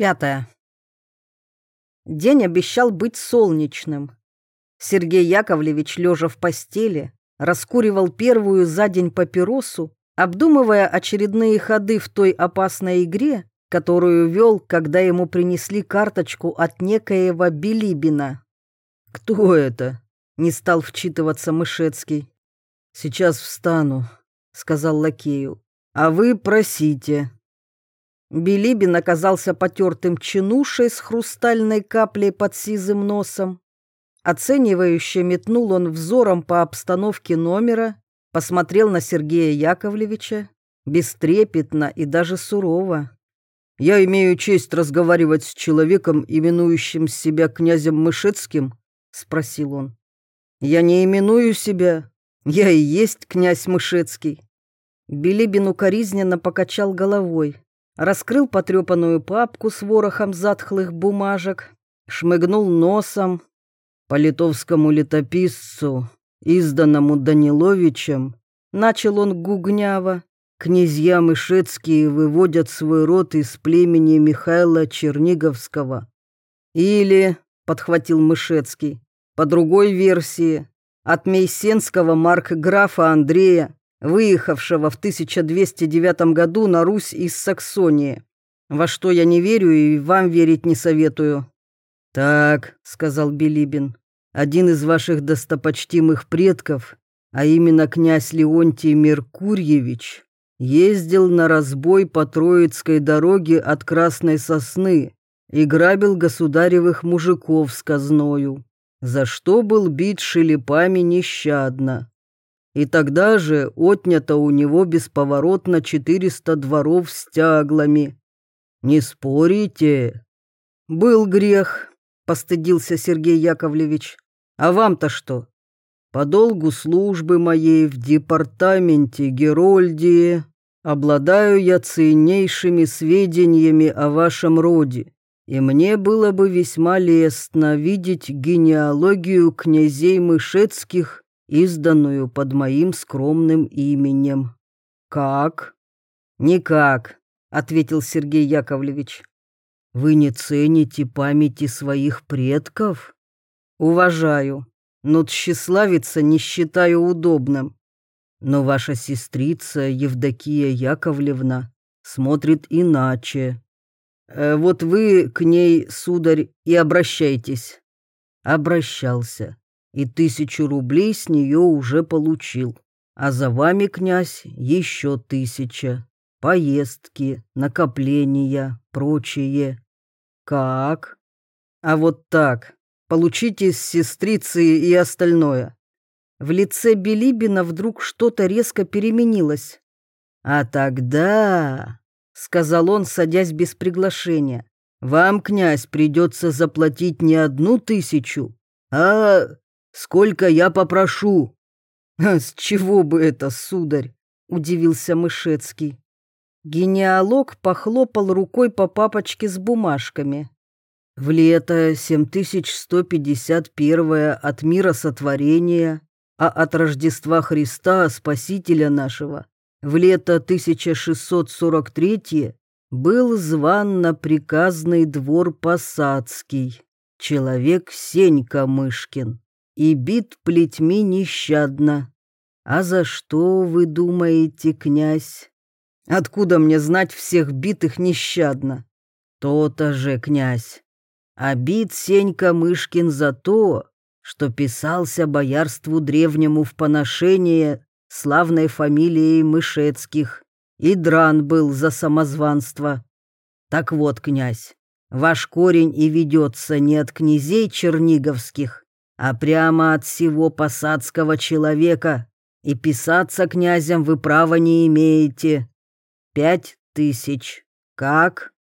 Пятое. День обещал быть солнечным. Сергей Яковлевич, лежа в постели, раскуривал первую за день папиросу, обдумывая очередные ходы в той опасной игре, которую вел, когда ему принесли карточку от некоего Билибина. «Кто это?» — не стал вчитываться Мышецкий. «Сейчас встану», — сказал лакею. «А вы просите». Билибин оказался потертым чинушей с хрустальной каплей под сизым носом. Оценивающе метнул он взором по обстановке номера, посмотрел на Сергея Яковлевича, бестрепетно и даже сурово. «Я имею честь разговаривать с человеком, именующим себя князем Мышецким?» — спросил он. «Я не именую себя. Я и есть князь Мышецкий». Билибин укоризненно покачал головой раскрыл потрепанную папку с ворохом затхлых бумажек, шмыгнул носом. По литовскому летописцу, изданному Даниловичем, начал он гугняво, князья Мышецкие выводят свой род из племени Михаила Черниговского. Или, подхватил Мышецкий, по другой версии, от Мейсенского марк-графа Андрея выехавшего в 1209 году на Русь из Саксонии, во что я не верю и вам верить не советую». «Так», — сказал Билибин, — «один из ваших достопочтимых предков, а именно князь Леонтий Меркурьевич, ездил на разбой по Троицкой дороге от Красной Сосны и грабил государевых мужиков с казною, за что был бит шелепами нещадно. И тогда же отнято у него бесповоротно четыреста дворов с тяглами. Не спорите. Был грех, постыдился Сергей Яковлевич. А вам-то что? По долгу службы моей в департаменте Герольдии обладаю я ценнейшими сведениями о вашем роде, и мне было бы весьма лестно видеть генеалогию князей Мышецких изданную под моим скромным именем. Как? Никак, ответил Сергей Яковлевич. Вы не цените памяти своих предков? Уважаю, но тщеславиться не считаю удобным. Но ваша сестрица Евдокия Яковлевна смотрит иначе. Э, вот вы к ней, сударь, и обращайтесь. Обращался и тысячу рублей с нее уже получил. А за вами, князь, еще тысяча. Поездки, накопления, прочее. Как? А вот так. Получите с сестрицы и остальное. В лице Билибина вдруг что-то резко переменилось. А тогда, сказал он, садясь без приглашения, вам, князь, придется заплатить не одну тысячу, а Сколько я попрошу?» «А с чего бы это, сударь?» — удивился Мышецкий. Генеалог похлопал рукой по папочке с бумажками. «В лето 7151 от мира сотворения, а от Рождества Христа, Спасителя нашего, в лето 1643 был зван на приказный двор Посадский, человек Сенька Мышкин и бит плетьми нещадно. А за что, вы думаете, князь? Откуда мне знать всех битых нещадно? То-то же, князь. А бит Сенька Мышкин за то, что писался боярству древнему в поношение славной фамилией Мышецких, и дран был за самозванство. Так вот, князь, ваш корень и ведется не от князей черниговских, а прямо от всего посадского человека, и писаться князем вы права не имеете. Пять тысяч. Как?»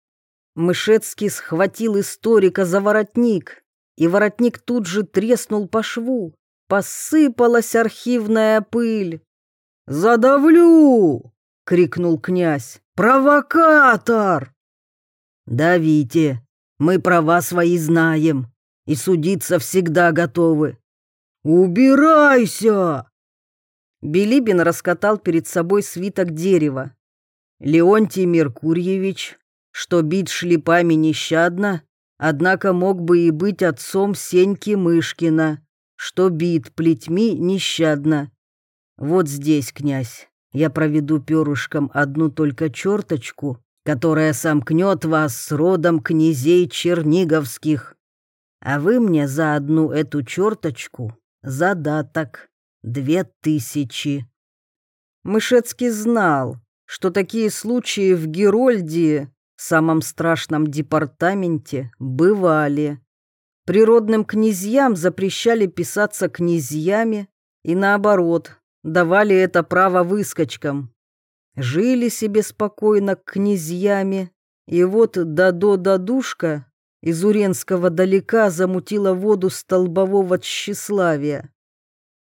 Мышецкий схватил историка за воротник, и воротник тут же треснул по шву. Посыпалась архивная пыль. «Задавлю!» — крикнул князь. «Провокатор!» «Давите, мы права свои знаем и судиться всегда готовы. Убирайся!» Билибин раскатал перед собой свиток дерева. Леонтий Меркурьевич, что бить шлепами нещадно, однако мог бы и быть отцом Сеньки Мышкина, что бит плетьми нещадно. Вот здесь, князь, я проведу перышком одну только черточку, которая сомкнет вас с родом князей черниговских. А вы мне за одну эту черточку задаток две тысячи. Мышецкий знал, что такие случаи в Герольдии, самом страшном департаменте, бывали. Природным князьям запрещали писаться князьями и наоборот, давали это право выскочкам. Жили себе спокойно князьями, и вот Дадо-Дадушка из Уренского далека замутила воду столбового тщеславия.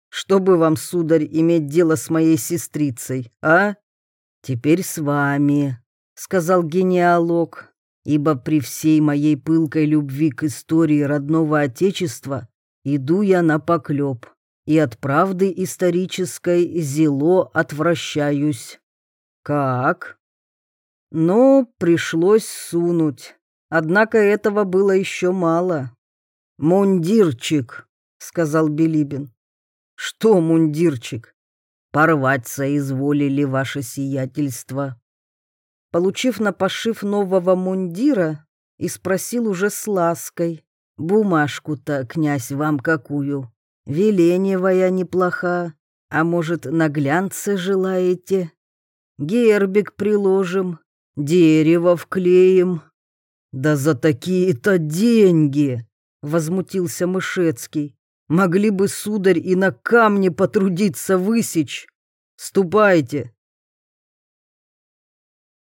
Что бы вам, сударь, иметь дело с моей сестрицей, а? Теперь с вами, сказал генеалог, ибо при всей моей пылкой любви к истории родного отечества иду я на поклеп и от правды исторической зело отвращаюсь. Как? Ну, пришлось сунуть. Однако этого было еще мало. «Мундирчик», — сказал Билибин. «Что мундирчик? Порвать соизволили ваше сиятельство». Получив на пошив нового мундира, и спросил уже с лаской. «Бумажку-то, князь, вам какую? Веленевая неплоха, а может, на глянце желаете?» Гербик приложим, дерево вклеим. Да за такие-то деньги, возмутился Мышецкий. Могли бы, сударь, и на камне потрудиться высечь. Ступайте.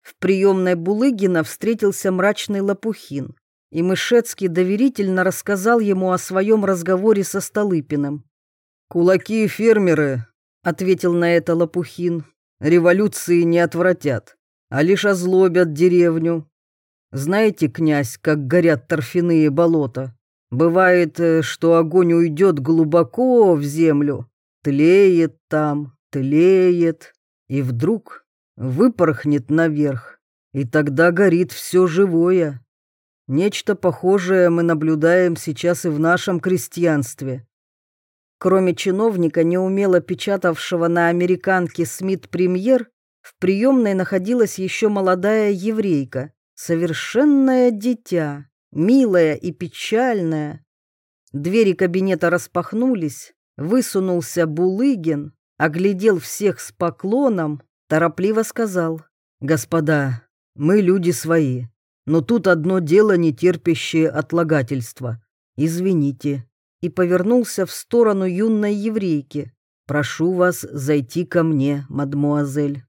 В приемной Булыгина встретился мрачный Лопухин, и Мышецкий доверительно рассказал ему о своем разговоре со Столыпиным. «Кулаки фермеры», — ответил на это Лопухин, революции не отвратят, а лишь озлобят деревню. Знаете, князь, как горят торфяные болота? Бывает, э, что огонь уйдет глубоко в землю, тлеет там, тлеет, и вдруг выпорхнет наверх, и тогда горит все живое. Нечто похожее мы наблюдаем сейчас и в нашем крестьянстве. Кроме чиновника, неумело печатавшего на американке Смит Премьер, в приемной находилась еще молодая еврейка, совершенное дитя, милая и печальная. Двери кабинета распахнулись, высунулся Булыгин, оглядел всех с поклоном, торопливо сказал, «Господа, мы люди свои, но тут одно дело, не терпящее отлагательства. Извините, и повернулся в сторону юной еврейки. «Прошу вас зайти ко мне, мадмуазель».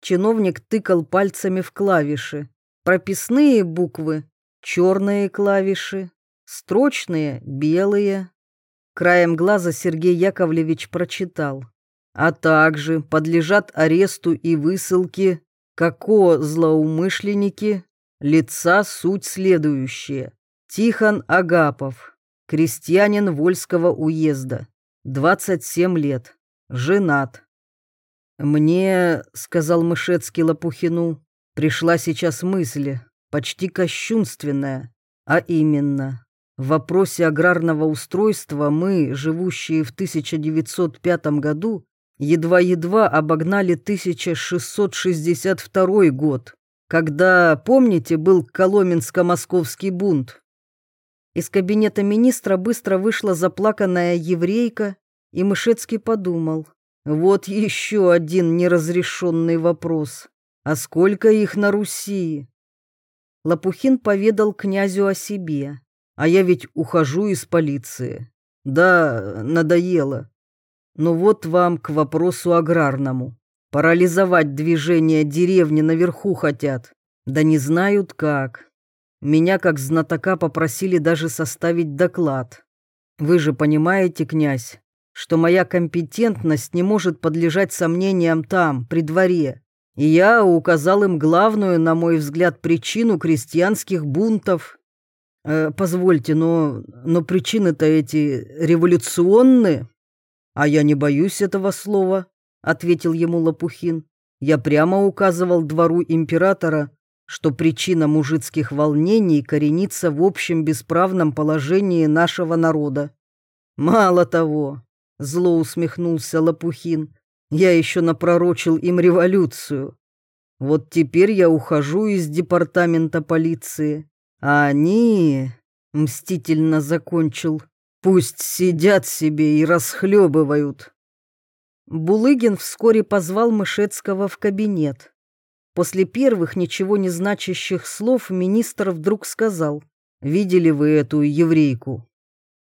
Чиновник тыкал пальцами в клавиши. Прописные буквы — черные клавиши, строчные — белые. Краем глаза Сергей Яковлевич прочитал. А также подлежат аресту и высылке, како злоумышленники, лица суть следующие. Тихон Агапов, Крестьянин Вольского уезда. 27 лет. Женат. «Мне, — сказал Мышецкий Лопухину, — пришла сейчас мысль, почти кощунственная, а именно, в вопросе аграрного устройства мы, живущие в 1905 году, едва-едва обогнали 1662 год, когда, помните, был Коломенско-московский бунт. Из кабинета министра быстро вышла заплаканная еврейка, и Мышецкий подумал, вот еще один неразрешенный вопрос. А сколько их на Руси? Лопухин поведал князю о себе. А я ведь ухожу из полиции. Да, надоело. Но вот вам к вопросу аграрному. Парализовать движение деревни наверху хотят. Да не знают как. Меня как знатока попросили даже составить доклад. Вы же понимаете, князь, что моя компетентность не может подлежать сомнениям там, при дворе. Я указал им главную, на мой взгляд, причину крестьянских бунтов. Э, позвольте, но, но причины-то эти революционные. А я не боюсь этого слова, ответил ему Лопухин. Я прямо указывал двору императора, что причина мужицких волнений коренится в общем бесправном положении нашего народа. Мало того, зло усмехнулся Лопухин, я еще напророчил им революцию. Вот теперь я ухожу из департамента полиции, а они, мстительно закончил, пусть сидят себе и расхлебывают. Булыгин вскоре позвал Мышецкого в кабинет. После первых ничего не значащих слов министр вдруг сказал, «Видели вы эту еврейку?»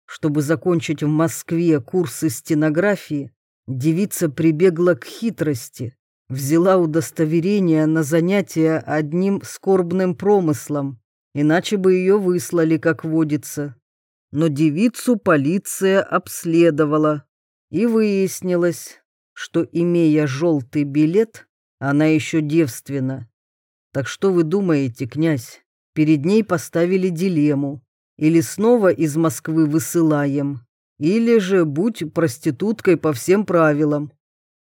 Чтобы закончить в Москве курсы стенографии, девица прибегла к хитрости, взяла удостоверение на занятие одним скорбным промыслом, иначе бы ее выслали, как водится. Но девицу полиция обследовала, и выяснилось, что, имея желтый билет, она еще девственна. Так что вы думаете, князь? Перед ней поставили дилемму. Или снова из Москвы высылаем, или же будь проституткой по всем правилам.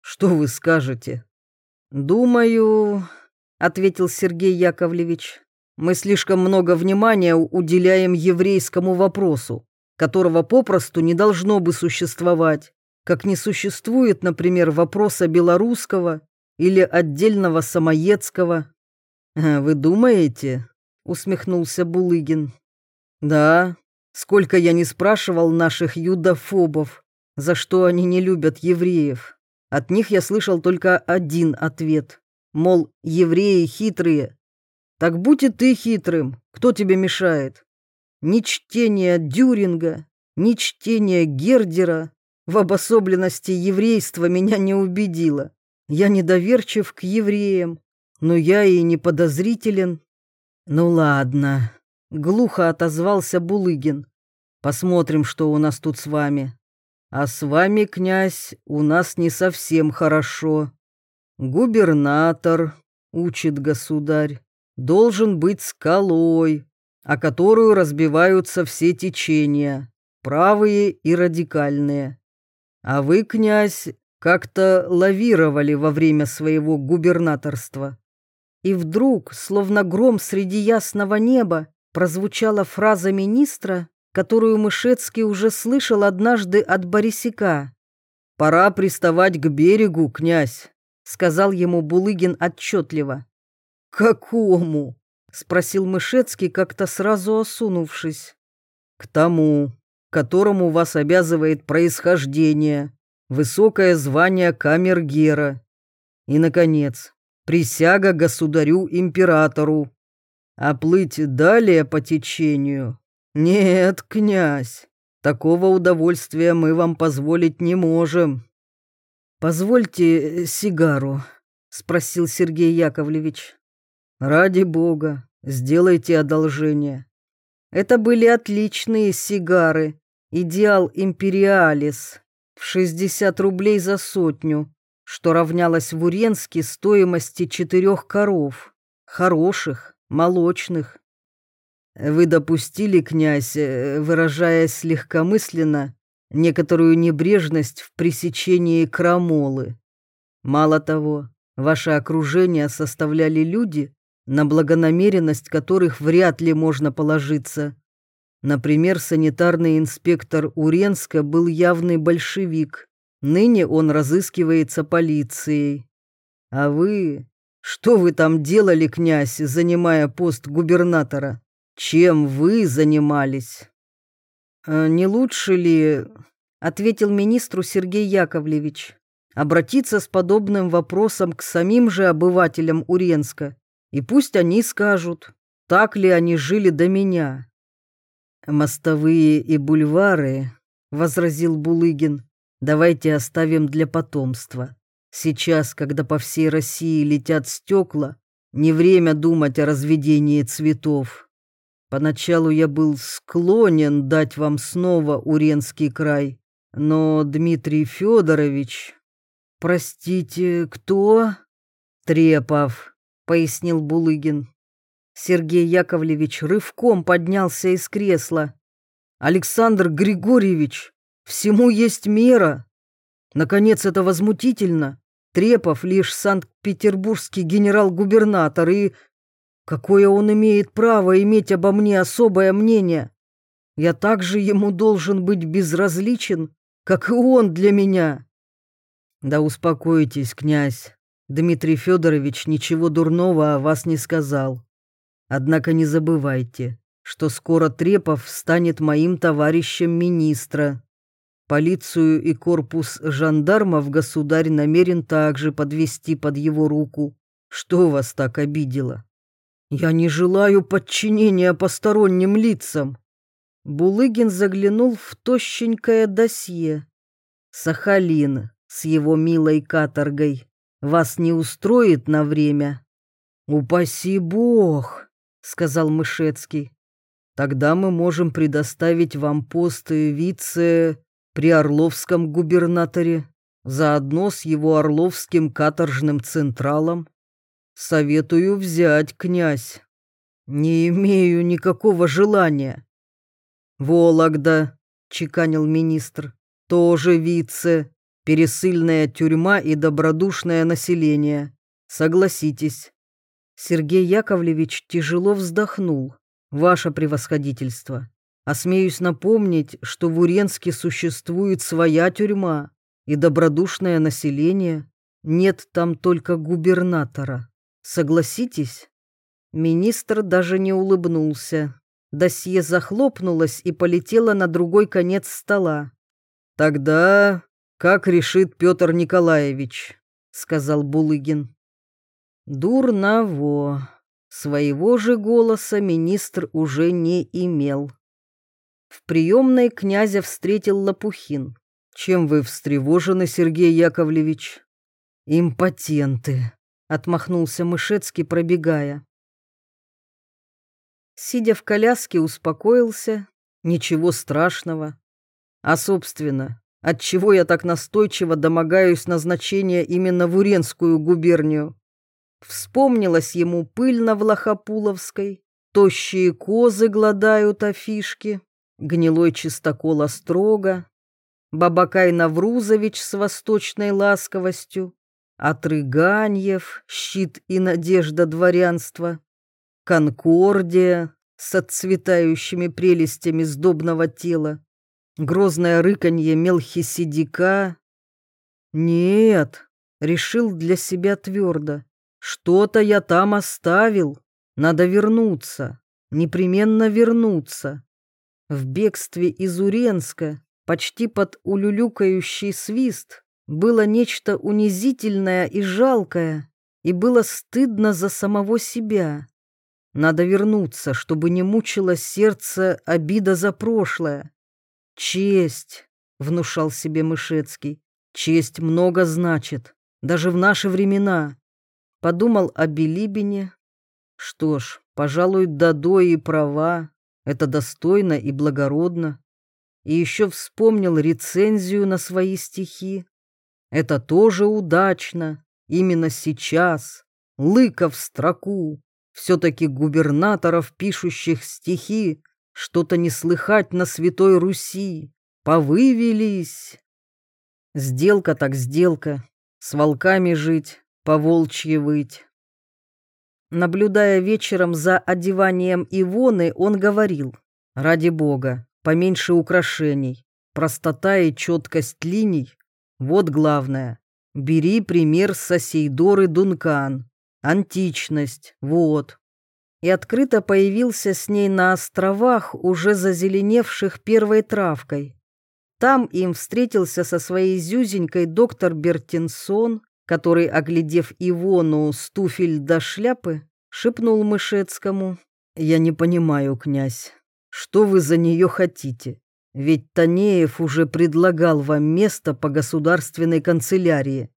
Что вы скажете? Думаю, ответил Сергей Яковлевич, мы слишком много внимания уделяем еврейскому вопросу, которого попросту не должно бы существовать, как не существует, например, вопроса белорусского или отдельного самоедского. «А «Вы думаете?» — усмехнулся Булыгин. «Да, сколько я не спрашивал наших юдофобов, за что они не любят евреев. От них я слышал только один ответ, мол, евреи хитрые. Так будь и ты хитрым, кто тебе мешает? Ни чтение Дюринга, ни чтение Гердера в обособленности еврейства меня не убедило. Я недоверчив к евреям, но я и не подозрителен. Ну ладно, глухо отозвался Булыгин. Посмотрим, что у нас тут с вами. А с вами, князь, у нас не совсем хорошо. Губернатор, учит государь, должен быть скалой, о которую разбиваются все течения, правые и радикальные. А вы, князь, как-то лавировали во время своего губернаторства. И вдруг, словно гром среди ясного неба, прозвучала фраза министра, которую Мышецкий уже слышал однажды от Борисика. «Пора приставать к берегу, князь», — сказал ему Булыгин отчетливо. «Какому?» — спросил Мышецкий, как-то сразу осунувшись. «К тому, которому вас обязывает происхождение, высокое звание камергера. И, наконец, присяга государю-императору. А плыть далее по течению? Нет, князь, такого удовольствия мы вам позволить не можем. «Позвольте сигару», — спросил Сергей Яковлевич. «Ради бога, сделайте одолжение». Это были отличные сигары, идеал империалис в 60 рублей за сотню, что равнялось в Уренске стоимости четырех коров, хороших, молочных. Вы допустили, князь, э, выражаясь легкомысленно, некоторую небрежность в пресечении крамолы. Мало того, ваше окружение составляли люди, на благонамеренность которых вряд ли можно положиться. Например, санитарный инспектор Уренска был явный большевик. Ныне он разыскивается полицией. А вы... Что вы там делали, князь, занимая пост губернатора? Чем вы занимались? А не лучше ли, ответил министру Сергей Яковлевич, обратиться с подобным вопросом к самим же обывателям Уренска, и пусть они скажут, так ли они жили до меня. «Мостовые и бульвары», — возразил Булыгин, — «давайте оставим для потомства. Сейчас, когда по всей России летят стекла, не время думать о разведении цветов. Поначалу я был склонен дать вам снова Уренский край, но Дмитрий Федорович... Простите, кто? Трепов, пояснил Булыгин. Сергей Яковлевич рывком поднялся из кресла. «Александр Григорьевич, всему есть мера. Наконец, это возмутительно. Трепов лишь санкт-петербургский генерал-губернатор и... Какое он имеет право иметь обо мне особое мнение? Я также ему должен быть безразличен, как и он для меня. Да успокойтесь, князь. Дмитрий Федорович ничего дурного о вас не сказал. Однако не забывайте, что скоро Трепов станет моим товарищем министра. Полицию и корпус жандармов государь намерен также подвести под его руку. Что вас так обидело? Я не желаю подчинения посторонним лицам. Булыгин заглянул в тощенькое досье. Сахалин с его милой каторгой вас не устроит на время? Упаси бог, сказал Мышецкий. Тогда мы можем предоставить вам пост вице при Орловском губернаторе, заодно с его Орловским каторжным централом. Советую взять, князь. Не имею никакого желания. Вологда, чеканил министр, тоже вице, пересыльная тюрьма и добродушное население. Согласитесь. Сергей Яковлевич тяжело вздохнул. Ваше превосходительство. Осмеюсь напомнить, что в Уренске существует своя тюрьма и добродушное население. Нет там только губернатора. Согласитесь? Министр даже не улыбнулся. Досье захлопнулось и полетело на другой конец стола. Тогда как решит Петр Николаевич, сказал Булыгин. Дурново. Своего же голоса министр уже не имел. В приемной князя встретил Лопухин. «Чем вы встревожены, Сергей Яковлевич?» «Импотенты», — отмахнулся Мышецкий, пробегая. Сидя в коляске, успокоился. Ничего страшного. А, собственно, отчего я так настойчиво домогаюсь назначения именно в Уренскую губернию? Вспомнилось ему пыль на Влахопуловской, тощие козы гладают афишки, гнилой чистокол острога, Бабакай Наврузович с восточной ласковостью, Отрыганьев, щит и надежда дворянства, Конкордия с отцветающими прелестями сдобного тела, грозное рыканье Мелхиседика. Нет, решил для себя твердо, что-то я там оставил. Надо вернуться, непременно вернуться. В бегстве из Уренска, почти под улюлюкающий свист, было нечто унизительное и жалкое, и было стыдно за самого себя. Надо вернуться, чтобы не мучило сердце обида за прошлое. «Честь», — внушал себе Мышецкий, — «честь много значит, даже в наши времена. Подумал о Билибине. Что ж, пожалуй, Дадо и права. Это достойно и благородно. И еще вспомнил рецензию на свои стихи. Это тоже удачно. Именно сейчас. Лыка в строку. Все-таки губернаторов, пишущих стихи, что-то не слыхать на Святой Руси. Повывелись. Сделка так сделка. С волками жить, поволчьи выть. Наблюдая вечером за одеванием Ивоны, он говорил, «Ради Бога, поменьше украшений, простота и четкость линий — вот главное. Бери пример с Сосейдоры Дункан, античность, вот». И открыто появился с ней на островах, уже зазеленевших первой травкой. Там им встретился со своей зюзенькой доктор Бертинсон, который, оглядев Ивону с туфель до шляпы, шепнул Мышецкому. «Я не понимаю, князь, что вы за нее хотите? Ведь Танеев уже предлагал вам место по государственной канцелярии».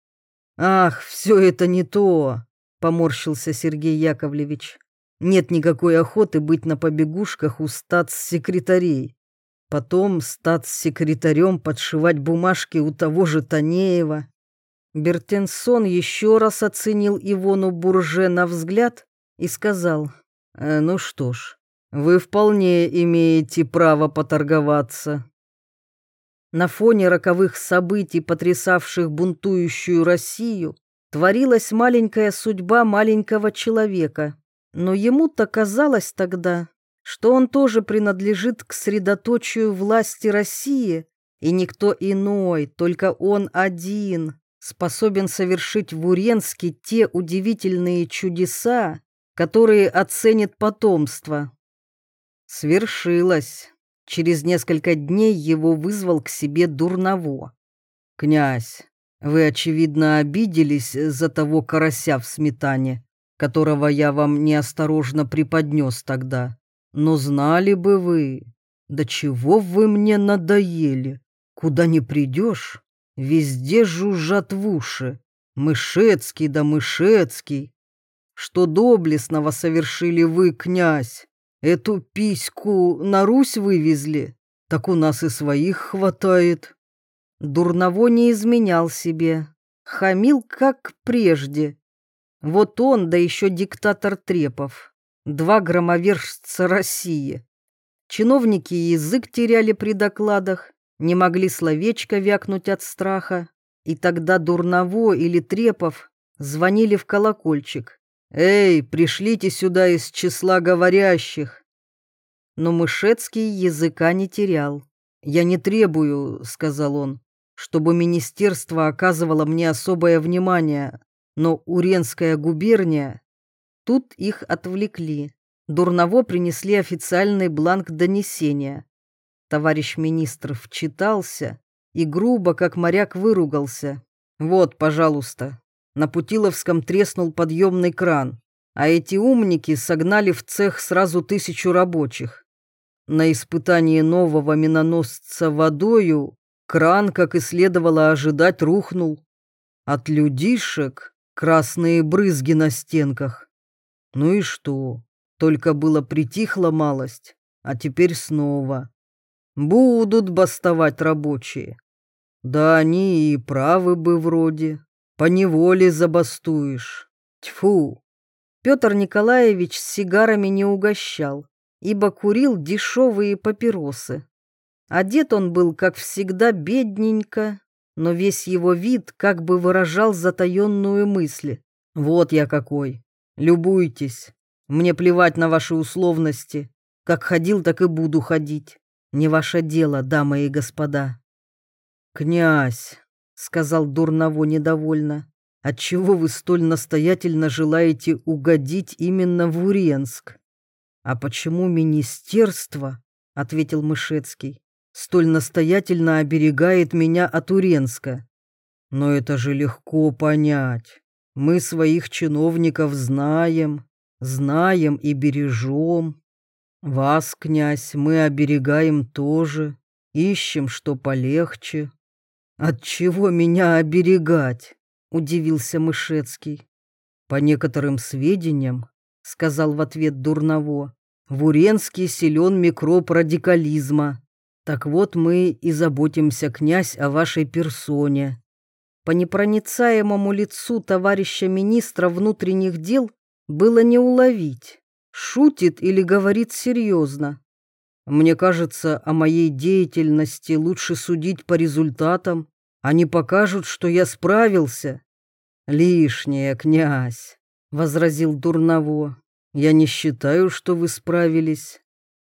«Ах, все это не то!» — поморщился Сергей Яковлевич. «Нет никакой охоты быть на побегушках у статс-секретарей. Потом статс-секретарем подшивать бумажки у того же Танеева. Бертенсон еще раз оценил Ивону Бурже на взгляд и сказал, «Э, «Ну что ж, вы вполне имеете право поторговаться». На фоне роковых событий, потрясавших бунтующую Россию, творилась маленькая судьба маленького человека, Но ему-то казалось тогда, что он тоже принадлежит к средоточию власти России, и никто иной, только он один, способен совершить в Уренске те удивительные чудеса, которые оценит потомство. Свершилось. Через несколько дней его вызвал к себе Дурново. «Князь, вы, очевидно, обиделись за того карася в сметане, которого я вам неосторожно преподнес тогда. Но знали бы вы, до чего вы мне надоели. Куда не придешь, везде жужжат в уши. Мышецкий да Мышецкий. Что доблестного совершили вы, князь? Эту письку на Русь вывезли? Так у нас и своих хватает. Дурново не изменял себе, хамил как прежде. Вот он, да еще диктатор Трепов, два громовержца России. Чиновники язык теряли при докладах, не могли словечко вякнуть от страха, и тогда Дурново или Трепов звонили в колокольчик. «Эй, пришлите сюда из числа говорящих!» Но Мышецкий языка не терял. «Я не требую», — сказал он, чтобы министерство оказывало мне особое внимание, но Уренская губерния... Тут их отвлекли. Дурново принесли официальный бланк донесения. Товарищ министр вчитался и грубо, как моряк, выругался. «Вот, пожалуйста». На Путиловском треснул подъемный кран, а эти умники согнали в цех сразу тысячу рабочих. На испытании нового миноносца водою Кран, как и следовало ожидать, рухнул. От людишек красные брызги на стенках. Ну и что? Только было притихла малость, а теперь снова. Будут бастовать рабочие. Да они и правы бы вроде. По неволе забастуешь. Тьфу. Петр Николаевич с сигарами не угощал, ибо курил дешевые папиросы. Одет он был, как всегда, бедненько, но весь его вид как бы выражал затаенную мысль. «Вот я какой! Любуйтесь! Мне плевать на ваши условности. Как ходил, так и буду ходить. Не ваше дело, дамы и господа». «Князь», — сказал Дурново недовольно, — «отчего вы столь настоятельно желаете угодить именно в Уренск?» «А почему министерство?» — ответил Мышецкий столь настоятельно оберегает меня от Уренска. Но это же легко понять. Мы своих чиновников знаем, знаем и бережем. Вас, князь, мы оберегаем тоже, ищем, что полегче. От чего меня оберегать? удивился Мышецкий. По некоторым сведениям, сказал в ответ Дурново, в Уренске силен микроб радикализма. Так вот мы и заботимся, князь, о вашей персоне. По непроницаемому лицу товарища министра внутренних дел было не уловить, шутит или говорит серьезно. Мне кажется, о моей деятельности лучше судить по результатам. Они покажут, что я справился. Лишнее, князь, — возразил Дурново. Я не считаю, что вы справились.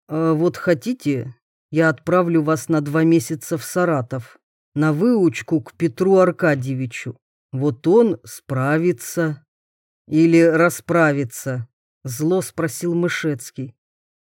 А вот хотите, я отправлю вас на два месяца в Саратов, на выучку к Петру Аркадьевичу. Вот он справится. Или расправится, зло спросил Мышецкий.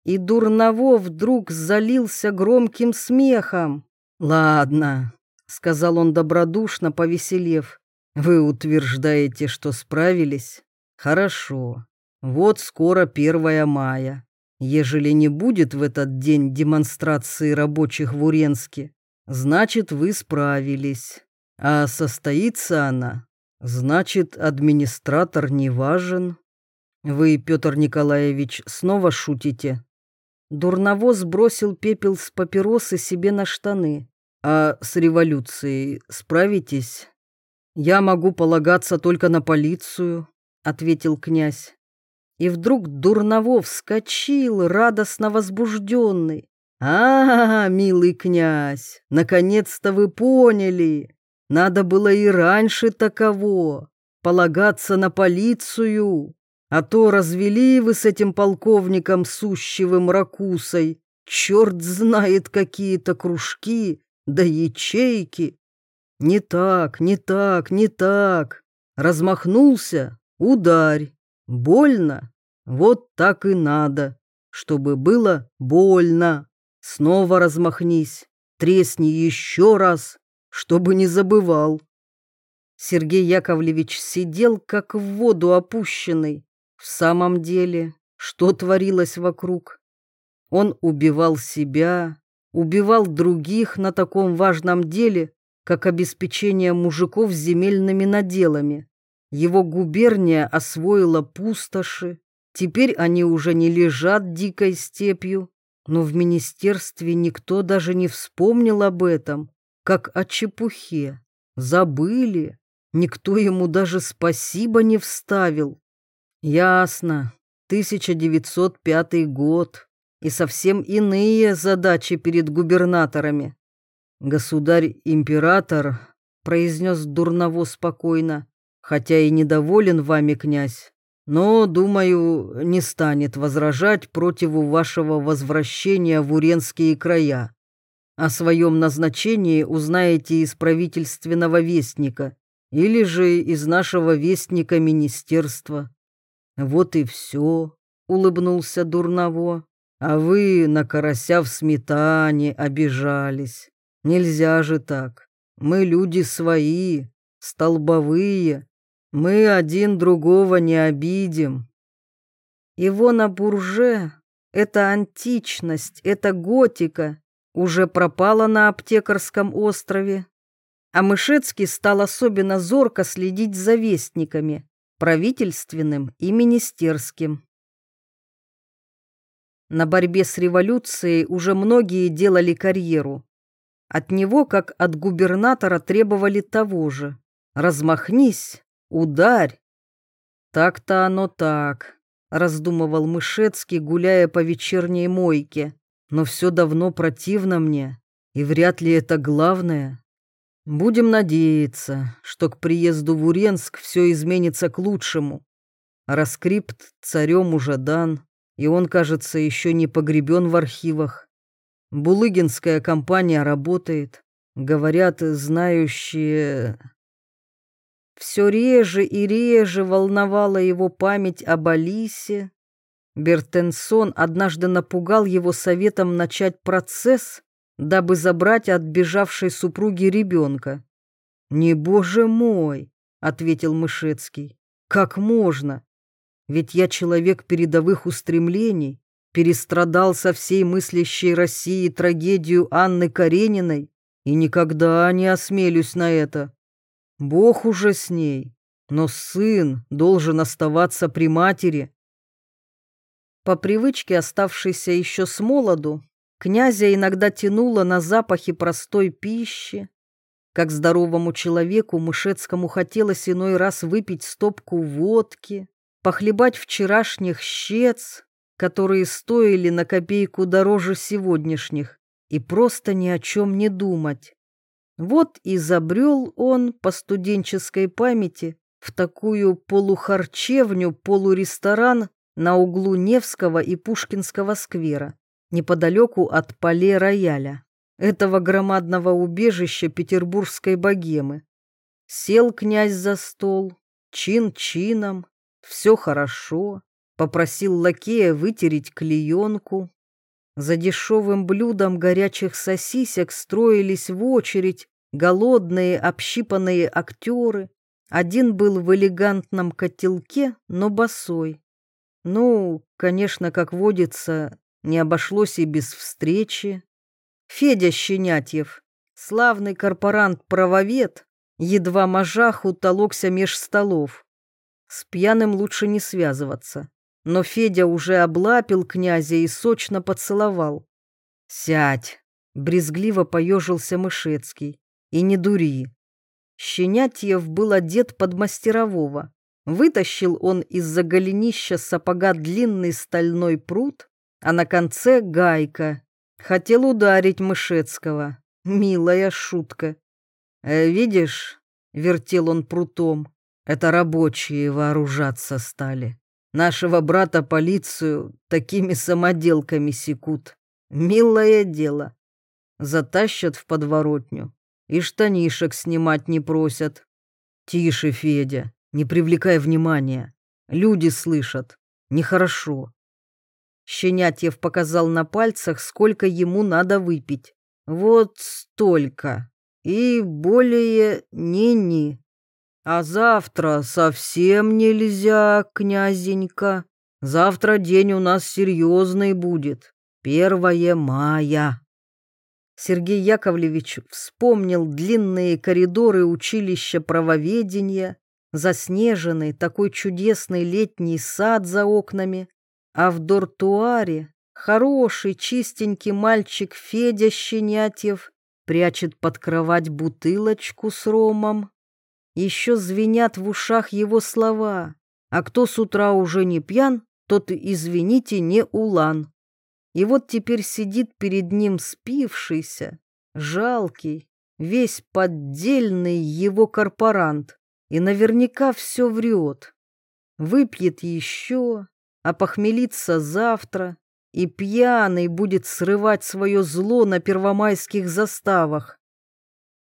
И Дурново вдруг залился громким смехом. «Ладно», — сказал он добродушно, повеселев. «Вы утверждаете, что справились? Хорошо. Вот скоро первое мая. Ежели не будет в этот день демонстрации рабочих в Уренске, значит, вы справились. А состоится она, значит, администратор не важен. Вы, Петр Николаевич, снова шутите? Дурновоз бросил пепел с папиросы себе на штаны. А с революцией справитесь? Я могу полагаться только на полицию, ответил князь. И вдруг Дурново вскочил, радостно возбужденный. «А, милый князь, наконец-то вы поняли! Надо было и раньше таково, полагаться на полицию. А то развели вы с этим полковником Сущевым Ракусой. Черт знает какие-то кружки, да ячейки. Не так, не так, не так. Размахнулся, ударь. Больно? Вот так и надо, чтобы было больно. Снова размахнись, тресни еще раз, чтобы не забывал. Сергей Яковлевич сидел, как в воду опущенный. В самом деле, что творилось вокруг? Он убивал себя, убивал других на таком важном деле, как обеспечение мужиков земельными наделами. Его губерния освоила пустоши, теперь они уже не лежат дикой степью, но в министерстве никто даже не вспомнил об этом, как о чепухе. Забыли, никто ему даже спасибо не вставил. Ясно, 1905 год и совсем иные задачи перед губернаторами. Государь-император произнес Дурново спокойно, хотя и недоволен вами, князь, но, думаю, не станет возражать против вашего возвращения в Уренские края. О своем назначении узнаете из правительственного вестника или же из нашего вестника министерства. Вот и все, улыбнулся Дурново. А вы на карася в сметане обижались. Нельзя же так. Мы люди свои, столбовые. Мы один другого не обидим. Ивона Бурже — это античность, это готика, уже пропала на аптекарском острове. А Мышецкий стал особенно зорко следить за вестниками правительственным и министерским. На борьбе с революцией уже многие делали карьеру. От него, как от губернатора, требовали того же. «Размахнись, ударь!» «Так-то оно так», — раздумывал Мышецкий, гуляя по вечерней мойке. «Но все давно противно мне, и вряд ли это главное. Будем надеяться, что к приезду в Уренск все изменится к лучшему. Раскрипт царем уже дан, и он, кажется, еще не погребен в архивах. Булыгинская компания работает. Говорят, знающие... Все реже и реже волновала его память об Алисе. Бертенсон однажды напугал его советом начать процесс, дабы забрать от бежавшей супруги ребенка. «Не, боже мой!» — ответил Мышецкий. «Как можно? Ведь я человек передовых устремлений, перестрадал со всей мыслящей России трагедию Анны Карениной и никогда не осмелюсь на это. Бог уже с ней, но сын должен оставаться при матери». По привычке, оставшейся еще с молоду, Князя иногда тянуло на запахи простой пищи. Как здоровому человеку Мышецкому хотелось иной раз выпить стопку водки, похлебать вчерашних щец, которые стоили на копейку дороже сегодняшних, и просто ни о чем не думать. Вот и забрел он по студенческой памяти в такую полухарчевню-полуресторан на углу Невского и Пушкинского сквера неподалеку от поле рояля, этого громадного убежища петербургской богемы. Сел князь за стол, чин-чином, все хорошо, попросил лакея вытереть клеенку. За дешевым блюдом горячих сосисек строились в очередь голодные, общипанные актеры. Один был в элегантном котелке, но босой. Ну, конечно, как водится, не обошлось и без встречи. Федя Щенятьев, славный корпорант-правовед, едва мажаху толокся меж столов. С пьяным лучше не связываться, но Федя уже облапил князя и сочно поцеловал. «Сядь!» — брезгливо поежился Мышецкий. «И не дури!» Щенятьев был одет под мастерового. Вытащил он из-за голенища сапога длинный стальной пруд, а на конце гайка. Хотел ударить Мышецкого. Милая шутка. «Э, «Видишь?» — вертел он прутом. «Это рабочие вооружаться стали. Нашего брата полицию такими самоделками секут. Милое дело. Затащат в подворотню и штанишек снимать не просят. Тише, Федя, не привлекай внимания. Люди слышат. Нехорошо. Щенятьев показал на пальцах, сколько ему надо выпить. Вот столько. И более ни-ни. А завтра совсем нельзя, князенька. Завтра день у нас серьезный будет. Первое мая. Сергей Яковлевич вспомнил длинные коридоры училища правоведения, заснеженный такой чудесный летний сад за окнами, а в дортуаре хороший чистенький мальчик Федя Щенятьев прячет под кровать бутылочку с ромом. Еще звенят в ушах его слова. А кто с утра уже не пьян, тот, извините, не улан. И вот теперь сидит перед ним спившийся, жалкий, весь поддельный его корпорант. И наверняка все врет. Выпьет еще, а похмелится завтра, и пьяный будет срывать свое зло на первомайских заставах.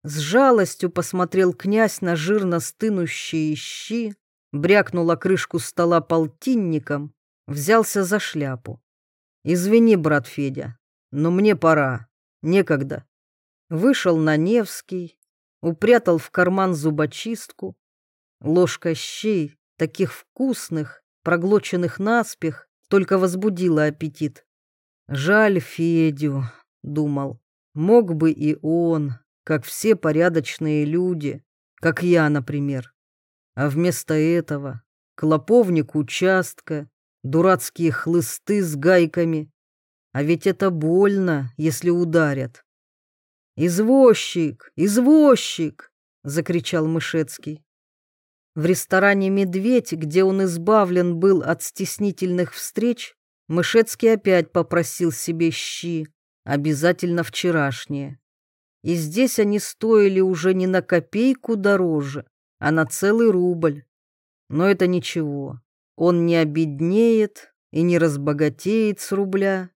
С жалостью посмотрел князь на жирно стынущие щи, брякнула крышку стола полтинником, взялся за шляпу. «Извини, брат Федя, но мне пора, некогда». Вышел на Невский, упрятал в карман зубочистку. Ложка щей, таких вкусных, проглоченных наспех, только возбудила аппетит. «Жаль Федю», — думал, — «мог бы и он» как все порядочные люди, как я, например. А вместо этого клоповник участка, дурацкие хлысты с гайками. А ведь это больно, если ударят. «Извозчик! Извозчик!» — закричал Мышецкий. В ресторане «Медведь», где он избавлен был от стеснительных встреч, Мышецкий опять попросил себе щи, обязательно вчерашние. И здесь они стоили уже не на копейку дороже, а на целый рубль. Но это ничего. Он не обеднеет и не разбогатеет с рубля.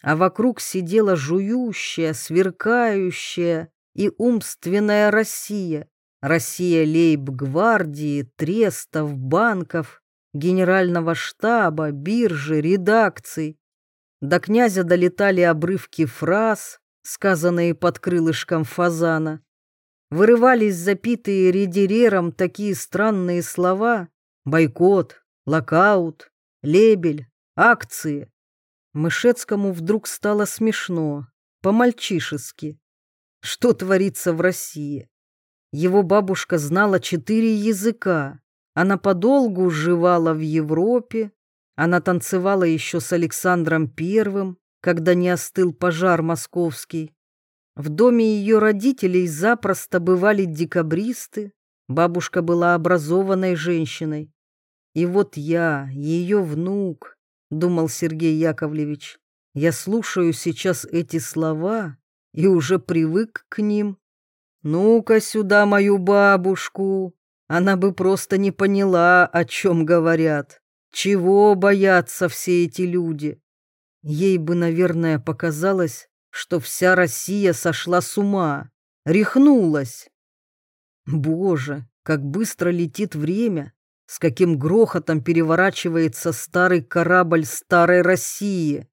А вокруг сидела жующая, сверкающая и умственная Россия. Россия лейб-гвардии, трестов, банков, генерального штаба, биржи, редакций. До князя долетали обрывки фраз, сказанные под крылышком фазана. Вырывались запитые редерером такие странные слова «бойкот», «локаут», «лебель», «акции». Мышецкому вдруг стало смешно, по-мальчишески. Что творится в России? Его бабушка знала четыре языка. Она подолгу жевала в Европе. Она танцевала еще с Александром Первым когда не остыл пожар московский. В доме ее родителей запросто бывали декабристы, бабушка была образованной женщиной. И вот я, ее внук, думал Сергей Яковлевич, я слушаю сейчас эти слова и уже привык к ним. Ну-ка сюда мою бабушку, она бы просто не поняла, о чем говорят. Чего боятся все эти люди? Ей бы, наверное, показалось, что вся Россия сошла с ума, рехнулась. Боже, как быстро летит время, с каким грохотом переворачивается старый корабль старой России.